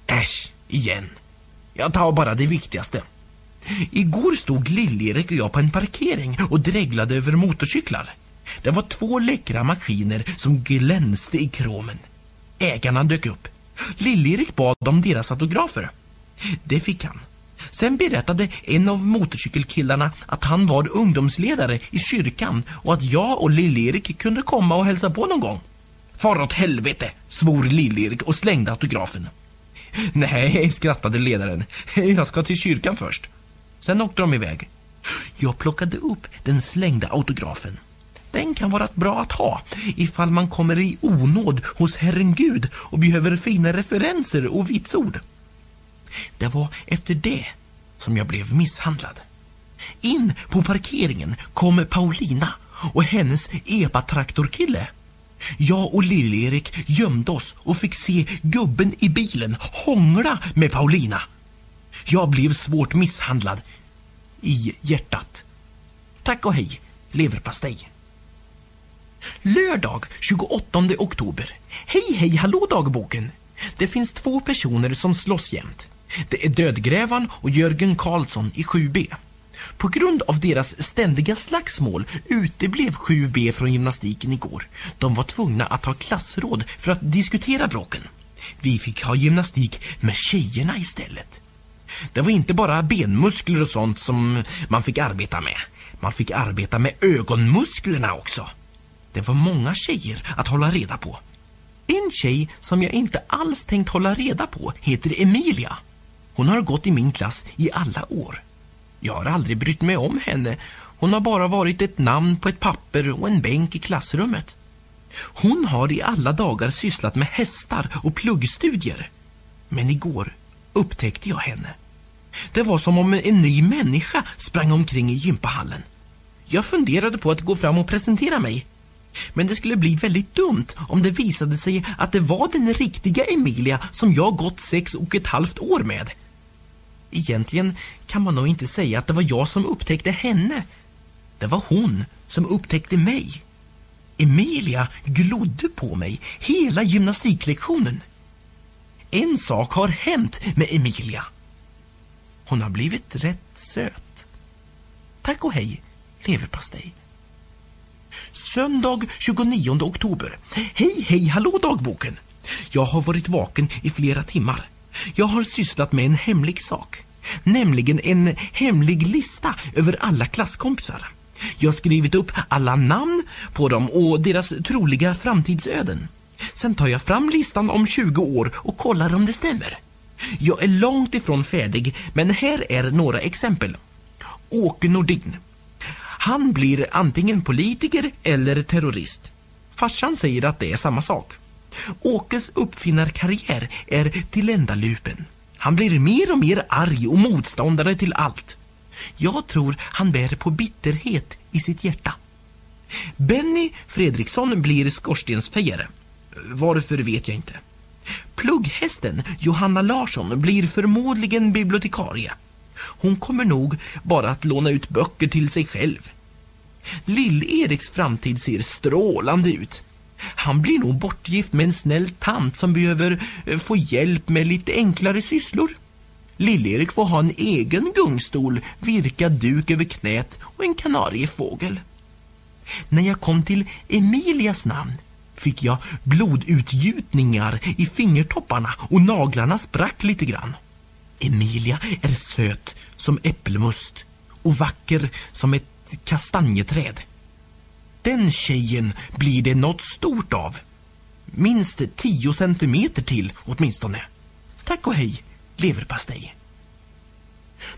Äsch, igen. Jag tar bara det viktigaste. Igår stod Lill-Erik och jag på en parkering och dreglade över motorcyklar. Det var två läckra maskiner som glänste i kromen. Ägarna dök upp. Lill-Erik bad om deras autografer. Det fick han. Sen berättade en av motorcykelkillarna att han var ungdomsledare i kyrkan och att jag och Lill-Erik kunde komma och hälsa på någon gång. Far åt helvete, svor Lill-Erik och slängde autografen. Nej, skrattade ledaren. Jag ska till kyrkan först. Sen åkte de iväg. Jag plockade upp den slängda autografen. Den kan vara bra att ha ifall man kommer i onåd hos Herren Gud och behöver fina referenser och vitsord. Det var efter det som jag blev misshandlad. In på parkeringen kom Paulina och hennes epatraktorkille. Jag och Lill-Erik gömde oss och fick se gubben i bilen hångla med Paulina. Jag blev svårt misshandlad i hjärtat. Tack och hej, leverpastej. Lördag 28 oktober. Hej, hej, hallå dagboken. Det finns två personer som slåss jämt. Det är Dödgrävaren och Jörgen Karlsson i 7B. På grund av deras ständiga slagsmål uteblev 7B från gymnastiken igår. De var tvungna att ha klassråd för att diskutera bråken. Vi fick ha gymnastik med tjejerna istället. Det var inte bara benmuskler och sånt som man fick arbeta med. Man fick arbeta med ögonmusklerna också. Det var många tjejer att hålla reda på. En tjej som jag inte alls tänkt hålla reda på heter Emilia. Hon har gått i min klass i alla år. Jag har aldrig brytt mig om henne. Hon har bara varit ett namn på ett papper och en bänk i klassrummet. Hon har i alla dagar sysslat med hästar och pluggstudier. Men igår upptäckte jag henne. Det var som om en ny människa sprang omkring i gympahallen. Jag funderade på att gå fram och presentera mig. Men det skulle bli väldigt dumt om det visade sig att det var den riktiga Emilia som jag gått sex och ett halvt år med. Egentligen kan man nog inte säga att det var jag som upptäckte henne. Det var hon som upptäckte mig. Emilia glodde på mig hela gymnastiklektionen. En sak har hänt med Emilia. Hon har blivit rätt söt. Tack och hej, leverpastej. Söndag 29 oktober. Hej, hej, hallå dagboken! Jag har varit vaken i flera timmar. Jag har sysslat med en hemlig sak. Nämligen en hemlig lista över alla klasskompisar. Jag har skrivit upp alla namn på dem och deras troliga framtidsöden. Sen tar jag fram listan om 20 år och kollar om det stämmer. Jag är långt ifrån färdig, men här är några exempel. Åke Nordin. Han blir antingen politiker eller terrorist. Farsan säger att det är samma sak. Åkes uppfinnarkarriär är tilländalupen. Han blir mer och mer arg och motståndare till allt. Jag tror han bär på bitterhet i sitt hjärta. Benny Fredriksson blir skorstensfejare. Varför vet jag inte. Plugghästen Johanna Larsson blir förmodligen bibliotekarie. Hon kommer nog bara att låna ut böcker till sig själv. Lill-Eriks framtid ser strålande ut. Han blir nog bortgift med en snäll tant som behöver eh, få hjälp med lite enklare sysslor. Lill-Erik får ha en egen gungstol, virkad duk över knät och en kanariefågel. När jag kom till Emilias namn fick jag blodutgjutningar i fingertopparna och naglarna sprack lite grann. Emilia är söt som äppelmust och vacker som ett kastanjeträd. Den tjejen blir det något stort av. Minst tio centimeter till åtminstone. Tack och hej, leverpastej.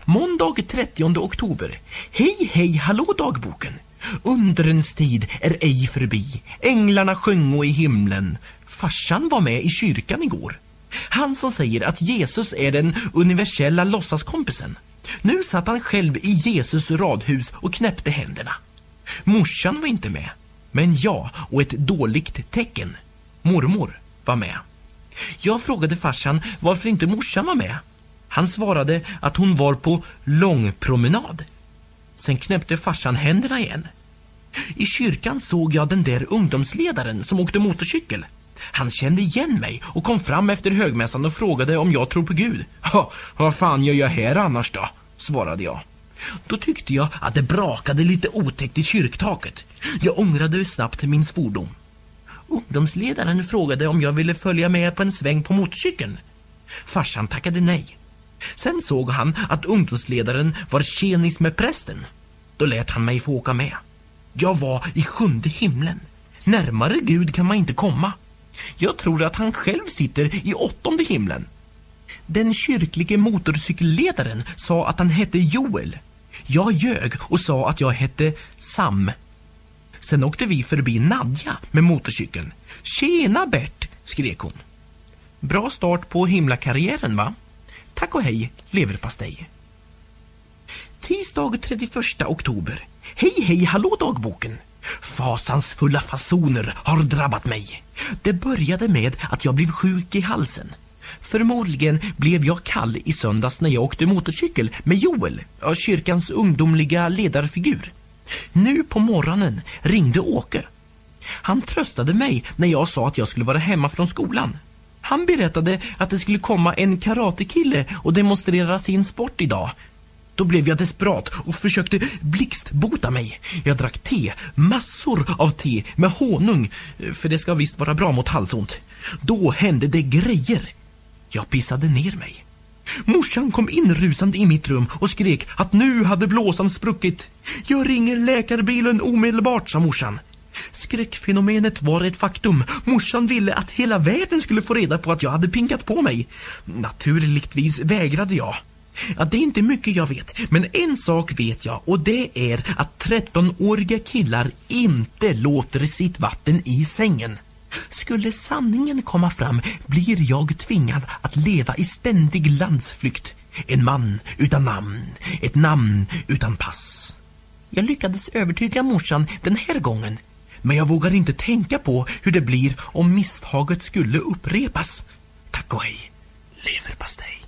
Måndag 30 oktober. Hej, hej, hallå dagboken. Undrens tid är ej förbi. Änglarna sjöngo i himlen. Farsan var med i kyrkan igår. Han som säger att Jesus är den universella låtsaskompisen. Nu satt han själv i Jesus radhus och knäppte händerna. Morsan var inte med, men jag och ett dåligt tecken. Mormor var med. Jag frågade farsan varför inte morsan var med. Han svarade att hon var på långpromenad. Sen knäppte farsan händerna igen. I kyrkan såg jag den där ungdomsledaren som åkte motorcykel. Han kände igen mig och kom fram efter högmässan och frågade om jag tror på Gud. Ja, vad fan gör jag här annars då? svarade jag. Då tyckte jag att det brakade lite otäckt i kyrktaket. Jag ångrade snabbt min svordom. Ungdomsledaren frågade om jag ville följa med på en sväng på motorcykeln. Farsan tackade nej. Sen såg han att ungdomsledaren var tjenis med prästen. Då lät han mig få åka med. Jag var i sjunde himlen. Närmare Gud kan man inte komma. Jag tror att han själv sitter i åttonde himlen. Den kyrklige motorcykelledaren sa att han hette Joel. Jag ljög och sa att jag hette Sam. Sen åkte vi förbi Nadja med motorcykeln. Tjena Bert, skrek hon. Bra start på himlakarriären va? Tack och hej, leverpastej. Tisdag 31 oktober. Hej, hej, hallå dagboken. Fasansfulla fasoner har drabbat mig. Det började med att jag blev sjuk i halsen. Förmodligen blev jag kall i söndags när jag åkte motorcykel med Joel, kyrkans ungdomliga ledarfigur. Nu på morgonen ringde Åke. Han tröstade mig när jag sa att jag skulle vara hemma från skolan. Han berättade att det skulle komma en karatekille och demonstrera sin sport idag. Då blev jag desperat och försökte blixtbota mig. Jag drack te, massor av te med honung, för det ska visst vara bra mot halsont. Då hände det grejer. Jag pissade ner mig. Morsan kom inrusande i mitt rum och skrek att nu hade blåsan spruckit. Jag ringer läkarbilen omedelbart, sa morsan. Skräckfenomenet var ett faktum. Morsan ville att hela världen skulle få reda på att jag hade pinkat på mig. Naturligtvis vägrade jag. Ja, det är inte mycket jag vet, men en sak vet jag och det är att 13-åriga killar inte låter sitt vatten i sängen. Skulle sanningen komma fram blir jag tvingad att leva i ständig landsflykt. En man utan namn, ett namn utan pass. Jag lyckades övertyga morsan den här gången, men jag vågar inte tänka på hur det blir om misstaget skulle upprepas. Tack och hej, leverpastej.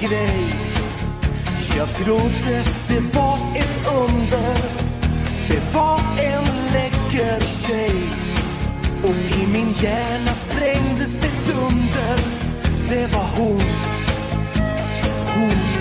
En grej. Jag trodde det var ett under. Det var en läcker tjej. Och i min hjärna sprängdes det dunder. Det var hon. Hon